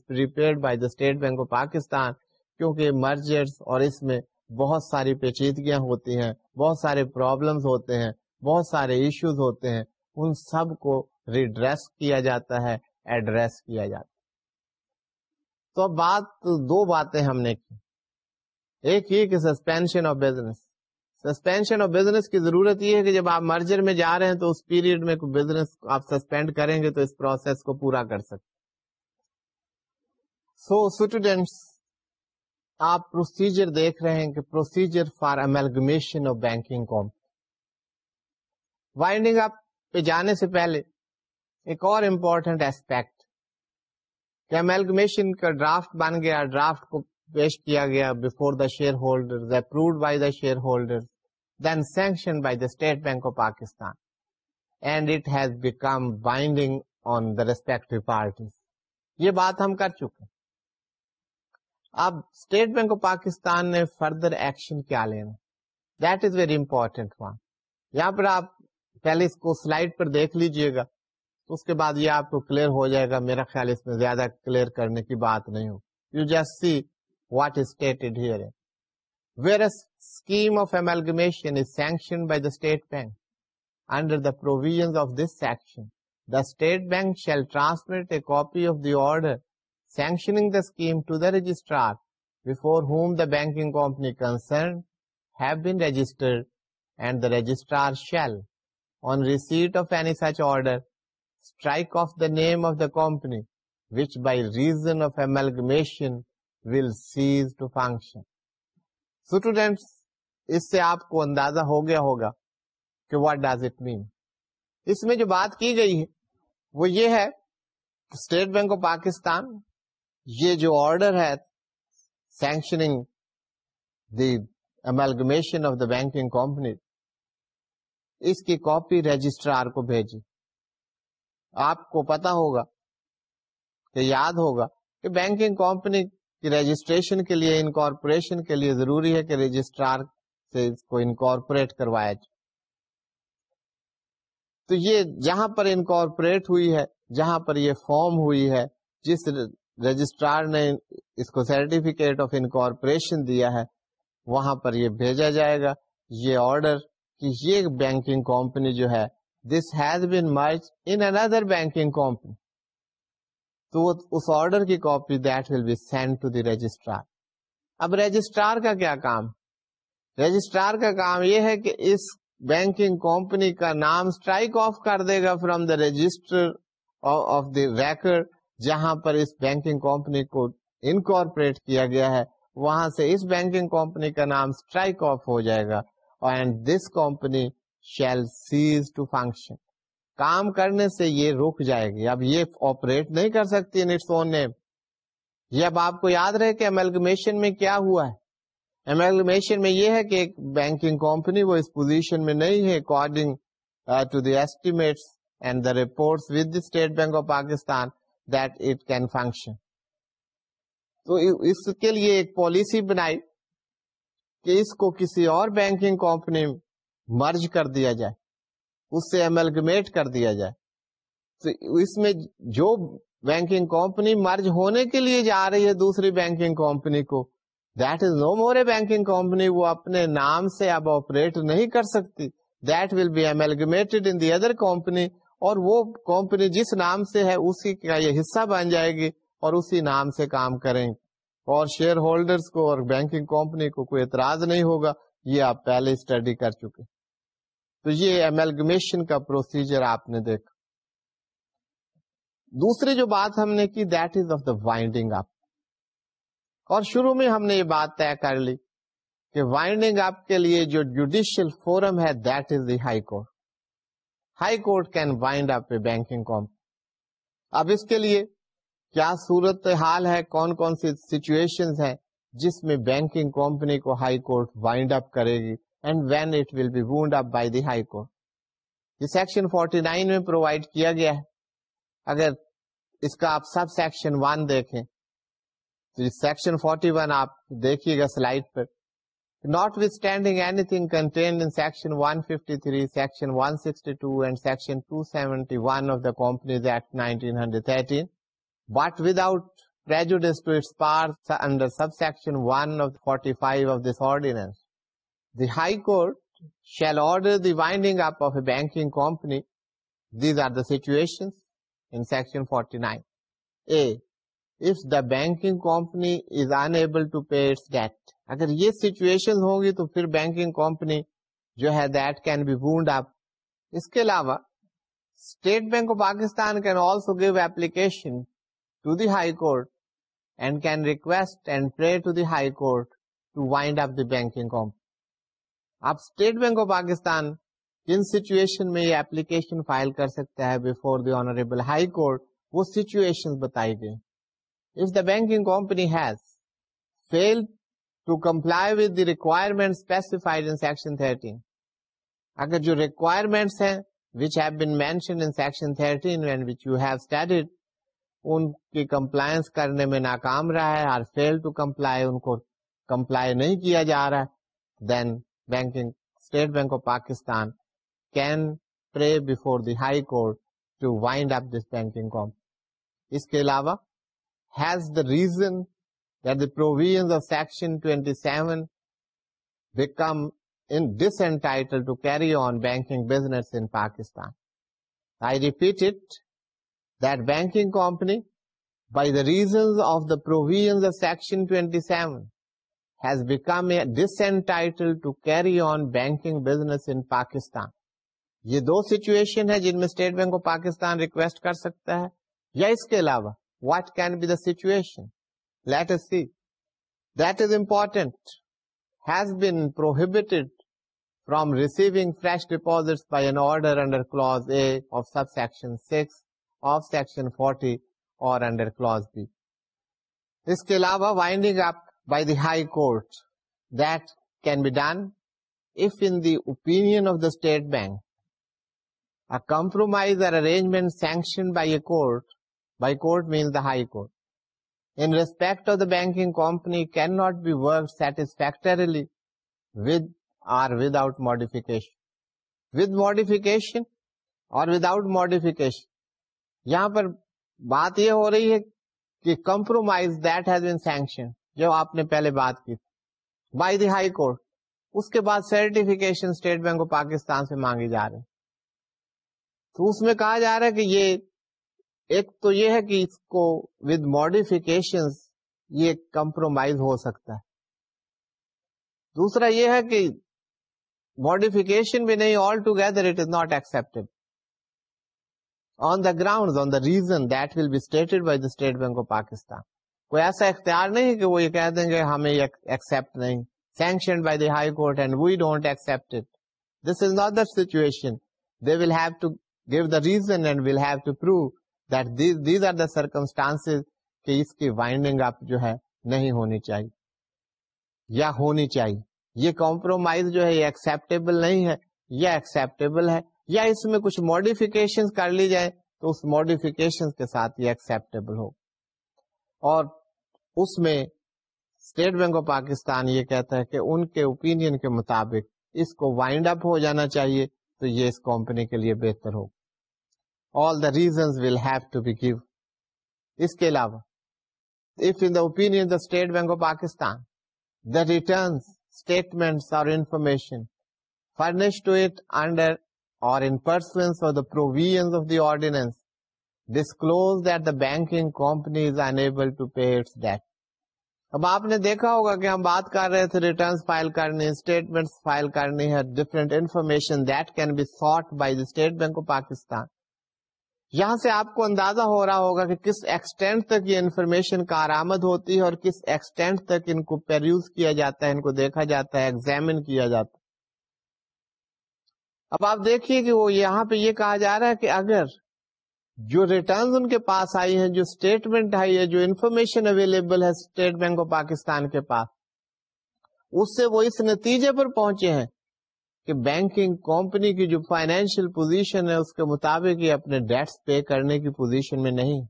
by the state bank of Pakistan کیونکہ مرجرس اور اس میں بہت ساری پیچیدگیاں ہوتی ہیں، بہت سارے پرابلمس ہوتے ہیں، بہت سارے ایشوز ہوتے ہیں۔ ان سب کو ریڈریس کیا جاتا ہے ایڈریس کیا جاتا ہے۔ تو اب بات، دو باتیں ہم نے کی۔ ایک یہ کہ suspension of business suspension of business کی ضرورت یہ ہے کہ جب آپ مرجر میں جا رہے ہیں تو اس پیریڈ میں بزنس آپ سسپینڈ کریں گے تو اس پروسیس کو پورا کر سکتے سو اسٹوڈینٹس آپ پروسیجر دیکھ رہے ہیں کہ procedure for amalgamation of banking company winding up پہ جانے سے پہلے ایک اور امپورٹنٹ ایسپیکٹ کہ امیلگمیشن کا ڈرافٹ بن گیا. ڈرافٹ کو پیش کیا گیا before the shareholder approved by the shareholder then sanction by the state bank of Pakistan and it has become binding on the respective parties یہ بات ہم کر چکے اب اسٹیٹ بینک آف پاکستان نے فردر ایکشن کیا لینا۔ That is very important one یہاں پر آپ پہلے اس کو سلائڈ پر دیکھ لیجیے گا۔ تو اس کے بعد یہ آپ کو کلیئر ہو جائے گا۔ میرا خیال اس میں زیادہ کلیئر کرنے کی بات نہیں ہو۔ You just see what is stated here where a scheme of amalgamation is sanctioned by the State Bank. Under the provisions of this section, the State Bank shall transmit a copy of the order sanctioning the scheme to the registrar before whom the banking company concerned have been registered, and the registrar shall, on receipt of any such order, strike off the name of the company, which by reason of amalgamation will cease to function. Students, اس سے آپ کو اندازہ ہو گیا ہوگا کہ what does it mean اس میں جو بات کی گئی ہے وہ یہ ہے اسٹیٹ بینک آف پاکستان یہ جو آرڈر ہے sanctioning the amalgamation of the banking company اس کی کاپی رجسٹرار کو بھیجی آپ کو پتا ہوگا کہ یاد ہوگا کہ بینکنگ کمپنی کی رجسٹریشن کے لیے انکارپوریشن کے لیے ضروری ہے کہ رجسٹرار سے اس کو انکارپوریٹ کروایا جائے۔ تو یہ جہاں پر انکارپوریٹ ہوئی ہے، جہاں پر یہ فارم ہوئی ہے، جس رجسٹرار نے اس کو سرٹیفکیٹ آف انکارپوریشن دیا ہے، وہاں پر یہ بھیجا جائے گا۔ یہ آرڈر کہ یہ بینکنگ کمپنی جو ہے this has been merge in another banking company تو اس آرڈر کی copy that will be send to the registrar اب رجسٹرار کا کیا کام؟ رجسٹرار کا کام یہ ہے کہ اس بینکنگ کمپنی کا نام اسٹرائک آف کر دے گا from the register of the record جہاں پر اس بینکنگ کمپنی کو انکارپوریٹ کیا گیا ہے، وہاں سے اس بینکنگ کمپنی کا نام اسٹرائک آف ہو جائے گا and this company shall cease to function کام کرنے سے یہ رک جائے گی۔ اب یہ آپریٹ نہیں کر سکتی اٹس اون نیم یہ اب آپ کو یاد رہے کہ امیلگمیشن میں کیا ہوا ہے؟ ایملگمیشن میں یہ ہے کہ ایک بینکنگ کمپنی وہ اس پوزیشن میں نہیں ہے according to the estimates and the report with state bank of Pakistan that it can function تو اس کے لیے ایک پالیسی بنائی کہ اس کو کسی اور بینکنگ کمپنی مرج کر دیا جائے۔ اس سے ایملگمیٹ کر دیا جائے۔ تو اس میں جو بینکنگ کمپنی مرج ہونے کے لیے جا رہی ہے دوسری بینکنگ کمپنی کو that is no more a banking company وہ اپنے نام سے اب آپریٹ نہیں کر سکتی۔ That will be amalgamated in the other company اور وہ کمپنی جس نام سے ہے، اسی کا یہ حصہ بن جائے گی اور اسی نام سے کام کریں گے۔ اور شیئر ہولڈرز کو اور بینکنگ کمپنی کو کوئی اعتراض نہیں ہوگا، یہ آپ پہلے اسٹڈی کر چکے۔ تو یہ ایملگمیشن کا پروسیجر آپ نے دیکھا۔ دوسری جو بات ہم نے کی that is of the winding up اور شروع میں ہم نے یہ بات طے کر لی کہ وائنڈنگ اپ کے لیے جو جوڈیشل فورم ہے that is the high court high court can wind up a banking company اب اس کے لیے کیا صورت حال ہے؟ کون کون سی سچویشن ہے جس میں بینکنگ کمپنی کو ہائی کورٹ وائنڈ اپ کرے گی؟ And when it will be wound up by the high court یہ سیکشن 49 میں پرووائڈ کیا گیا ہے اگر اس کا آپ سب سیکشن ون دیکھیں سیکشن 41 آپ دیکھیے گا slide per notwithstanding anything contained in section 153 section 162 and section 271 of the companies act 1913 but without prejudice to its parts under subsection 1 of 45 of this ordinance. The High Court shall order the winding up of a banking company. These are the situations in section 49. A. The banking company is unable to pay its debt اگر یہ situation ہوگی تو پھر banking company جو ہے that can be wound up اس کے علاوہ state bank of Pakistan can also give application to the high court and can request and pray to the high court to wind up the banking company اب state bank of Pakistan کن situation میں یہ application file کر سکتا ہے before the honourable high court, وہ situation بتائی گئی if the banking company has failed to comply with the requirements specified in section 13 اگر جو requirements ہیں which have been mentioned in section 13 and which you have studied ان کی compliance کرنے میں ناکام رہا ہے، اور فیل ٹو کمپلائی ان کو کمپلائی نہیں کیا جا رہا ہے then banking state bank of Pakistan can pray before the high court to wind up this banking company اس کے علاوہ has the reason that the provisions of section 27 become disentitled to carry on banking business in Pakistan. I repeat it, that banking company, by the reasons of the provisions of Section 27, has become disentitled to carry on banking business in Pakistan. یہ دو situation ہے جن میں state bank of Pakistan request کر سکتا ہے یا اس کے علاوہ what can be the situation let us see that is important has been prohibited from receiving fresh deposit by an order under clause A of subsection six of section forty or under clause B اس کے علاوہ winding up by the high court that can be done if in the opinion of the state bank A compromise or arrangement sanctioned by a court, by court means the high court, in respect of the banking company cannot be worked satisfactorily with or without modification. With modification or without modification. یہاں پر بات یہ ہو رہی ہے کہ compromise that has been sanction جو آپ نے پہلے بات کی بائی دی ہائی کورٹ اس کے بعد certification state bank of Pakistan سے مانگی جا رہی۔ تو اس میں کہا جا رہا ہے کہ یہ، ایک تو یہ ہے کہ اس کو ود ماڈیفکیشن یہ کمپرومائز ہو سکتا ہے۔ دوسرا یہ ہے کہ ماڈیفکیشن بھی نہیں altogether it is not acceptable on the ground on the reason that will be stated by the state bank of Pakistan کوئی ایسا اختیار نہیں کہ وہ یہ کہہ دیں گے ہمیں ایکسپٹ نہیں۔ Sanction by the high court and we don't accept it this is not the situation they will have to give the reason and we'll have to prove that these, these are the circumstances کہ اس کی winding اپ جو ہے نہیں ہونی چاہیے۔ یا ہونی چاہیے۔ یہ کمپرومائز جو ہے یہ ایکسپٹیبل نہیں ہے۔ یا ایکسپٹیبل ہے۔ یا اس میں کچھ ماڈیفکیشن کر لی جائے تو اس ماڈیفکیشن کے ساتھ یہ ایکسپٹیبل ہو۔ اور اس میں اسٹیٹ بینک آف پاکستان یہ کہتا ہے کہ ان کے اوپین کے مطابق اس کو وائنڈ اپ ہو جانا چاہیے تو یہ اس کمپنی کے لیے بہتر ہو all the reasons will have to be give اس کے علاوہ if in the opinion the state bank of Pakistan the returns statement or information furnish to it under or in pursuance of the provision of the ordinance disclose that the banking company is unable to pay its debt. اب آپ نے دیکھا ہوگا کہ ہم بات کر رہے تھے ریٹرنس فائل کرنی اسٹیٹمنٹ فائل کرنی ہے different information that can be sought by the state bank of Pakistan یہاں سے آپ کو اندازہ ہو رہا ہوگا کہ کس ایکسٹینٹ تک یہ انفارمیشن کارآمد ہوتی ہے اور کس ایکسٹینٹ تک ان کو پیروز کیا جاتا ہے، ان کو دیکھا جاتا ہے ایگزامن کیا جاتا ہے۔ اب آپ دیکھیے کہ وہ یہاں پہ یہ کہا جا رہا ہے کہ اگر جو ریٹرن ان کے پاس آئی ہیں، جو اسٹیٹمنٹ آئی ہے، جو انفارمیشن اویلیبل ہے اسٹیٹ بینک آف پاکستان کے پاس، اس سے وہ اس نتیجے پر پہنچے ہیں کہ بینکنگ کمپنی کی جو فائنینشیل پوزیشن ہے، اس کے مطابق یہ اپنے ڈیٹس پے کرنے کی پوزیشن میں نہیں۔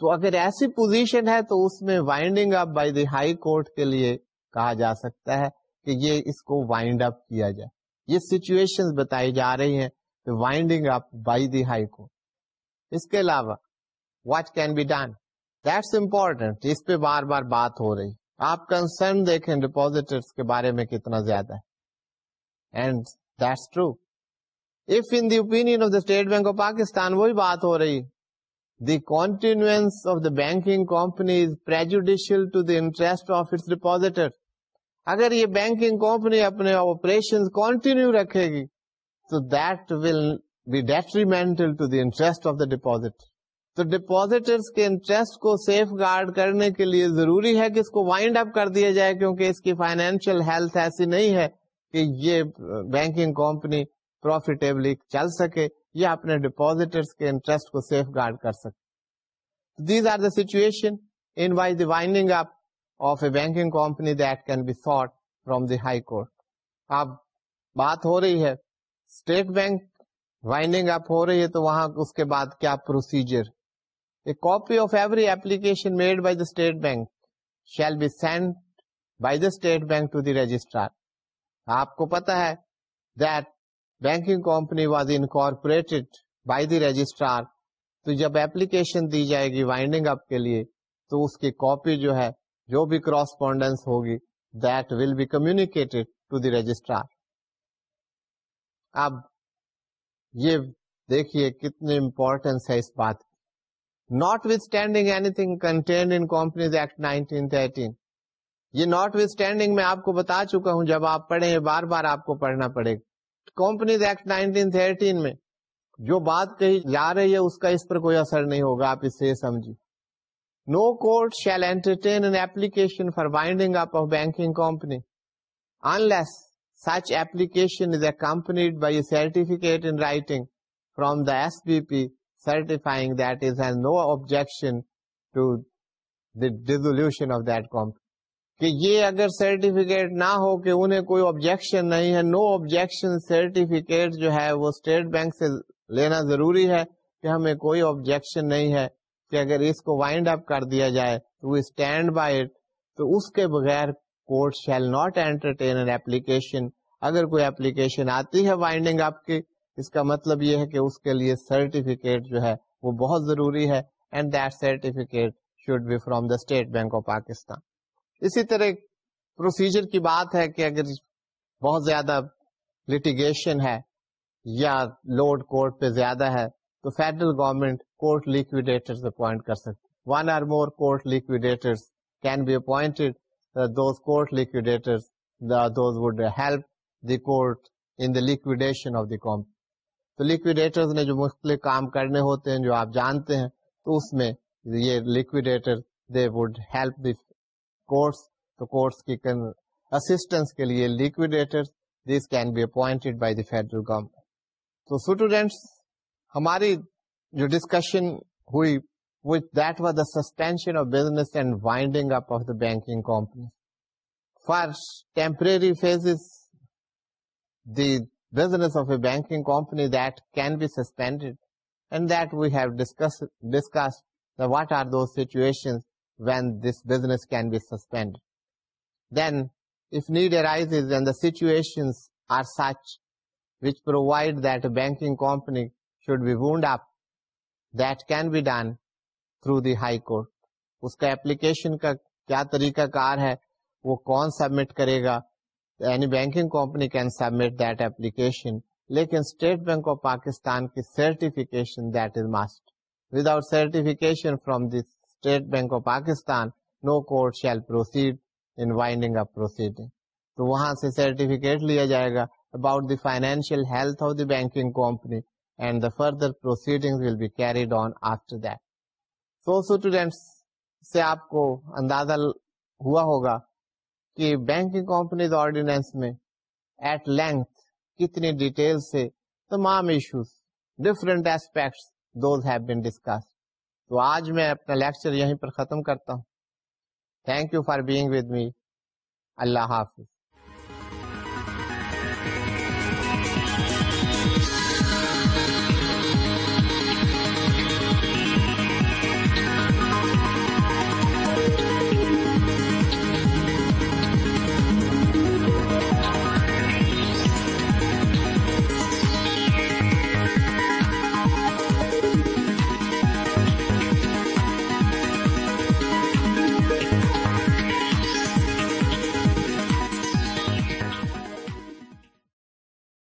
تو اگر ایسی پوزیشن ہے تو اس میں winding up by the high court کے لیے کہا جا سکتا ہے کہ یہ اس کو وائنڈ اپ کیا جائے۔ یہ سچویشن بتائی جا رہی ہیں۔ Winding up by the high کو اس کے علاوہ what can be done that's important اس پہ بار بار بات ہو رہی. آپ کنسرن دیکھیں ڈپوزیٹر کے بارے میں کتنا زیادہ ہے. And that's true if in the opinion of the State Bank of Pakistan وہی بات ہو رہی the continuance of the banking company is prejudicial to the interest of its depositor اگر یہ بینکنگ کمپنی اپنے آپریشن کنٹینیو رکھے گی تو that will be detrimental to the interest of the deposit تو ڈیپوزیٹر کے انٹرسٹ کو سیف گارڈ کرنے کے لیے ضروری ہے کہ اس کو وائنڈ اپ کر دیا جائے کیونکہ اس کی فائنینشیل ہیلتھ ایسی نہیں ہے کہ یہ بینکنگ کمپنی پروفیٹیبلی چل سکے یا اپنے ڈیپوزیٹر کے انٹرسٹ کو سیف گارڈ کر سکے۔ These are the situation in which the winding up of a banking company that can be sought from the high court اب بات ہو رہی ہے اسٹیٹ بینک وائنڈنگ اپ ہو رہی ہے تو وہاں اس کے بعد کیا procedure a copy of every application made by the state bank shall be sent by the state bank to the registrar آپ کو پتا ہے that banking company was incorporated by the registrar تو جب ایپلیکیشن دی جائے گی وائنڈنگ اپ کے لیے تو اس کی کاپی جو ہے جو بھی کراسپونڈینس ہوگی that will be communicated to the registrar. اب یہ دیکھیے کتنی امپورٹینس ہے اس بات notwithstanding anything contained in companies act nineteen thirteen یہ ناٹ وتھ اسٹینڈنگ میں آپ کو بتا چکا ہوں جب آپ پڑھیں بار بار آپ کو پڑھنا پڑے گا۔ کمپنیز ایکٹ نائنٹین تھرٹین میں جو بات کہی جا رہی ہے اس کا اس پر کوئی اثر نہیں ہوگا، آپ اس سے سمجھیے۔ No court shall entertain an application for winding up of banking company unless such application is accompanied by a certificate in writing from the S B P certifying that is has no objection to the dissolution of that company کہ یہ اگر certificate نہ ہو کہ انہیں کوئی objection نہیں ہے no objection certificate جو ہے وہ اسٹیٹ بینک سے لینا ضروری ہے کہ ہمیں کوئی آبجیکشن نہیں ہے کہ اگر اس کو وائنڈ اپ کر دیا جائے تو اسٹینڈ بائی اٹ تو اس کے بغیر court shall not entertain an application اگر کوئی ایپلیکیشن آتی ہے وائنڈنگ اپ کی، اس کا مطلب یہ ہے کہ اس کے لیے سرٹیفکیٹ جو ہے وہ بہت ضروری ہے and that certificate should be from the state bank of Pakistan اسی طرح پروسیجر کی بات ہے کہ اگر بہت زیادہ لٹیگیشن ہے یا لوڈ کورٹ پہ زیادہ ہے، تو federal government court liquidator appoint کر سکتے one or more court liquidator can be appointed those court liquidator those would help the court in the liquidation of the کام تو لکویڈیٹر نے جو مختلف کام کرنے ہوتے ہیں، جو آپ جانتے ہیں، تو اس میں یہ liquidator they would help the courts تو کورٹس کی اسسٹنس کے لیے liquidator this can be appointed by the federal government تو اسٹوڈینٹس ہماری جو ڈسکشن ہوئی that was the suspension of business and winding up of the banking company for temporary phases the business of a banking company that can be suspended and that we have discuss discuss what are those situation when this business can be suspend then if need arises and the situations are such which provide that a banking company should be wound up, that can be done through the high court. اس کا application کا کیا طریقہ کار ہے؟ وہ کون submit کرے گا؟ Any banking company can submit that application لیکن اسٹیٹ بینک آف پاکستان کی certification that is must without certification from the state bank of Pakistan no court shall proceed in winding up proceeding تو وہاں سے certificate لیا جائے گا about the financial health of the banking company and the further proceeding will be carried on after that so students سے آپ کو اندازہ ہوا ہوگا کہ بینکنگ کمپنیز آرڈیننس میں ایٹ لینتھ کتنی ڈیٹیل سے تمام issues different aspects those have been discuss تو آج میں اپنا لیکچر یہیں پر ختم کرتا ہوں۔ Thank you for being with me اللہ حافظ۔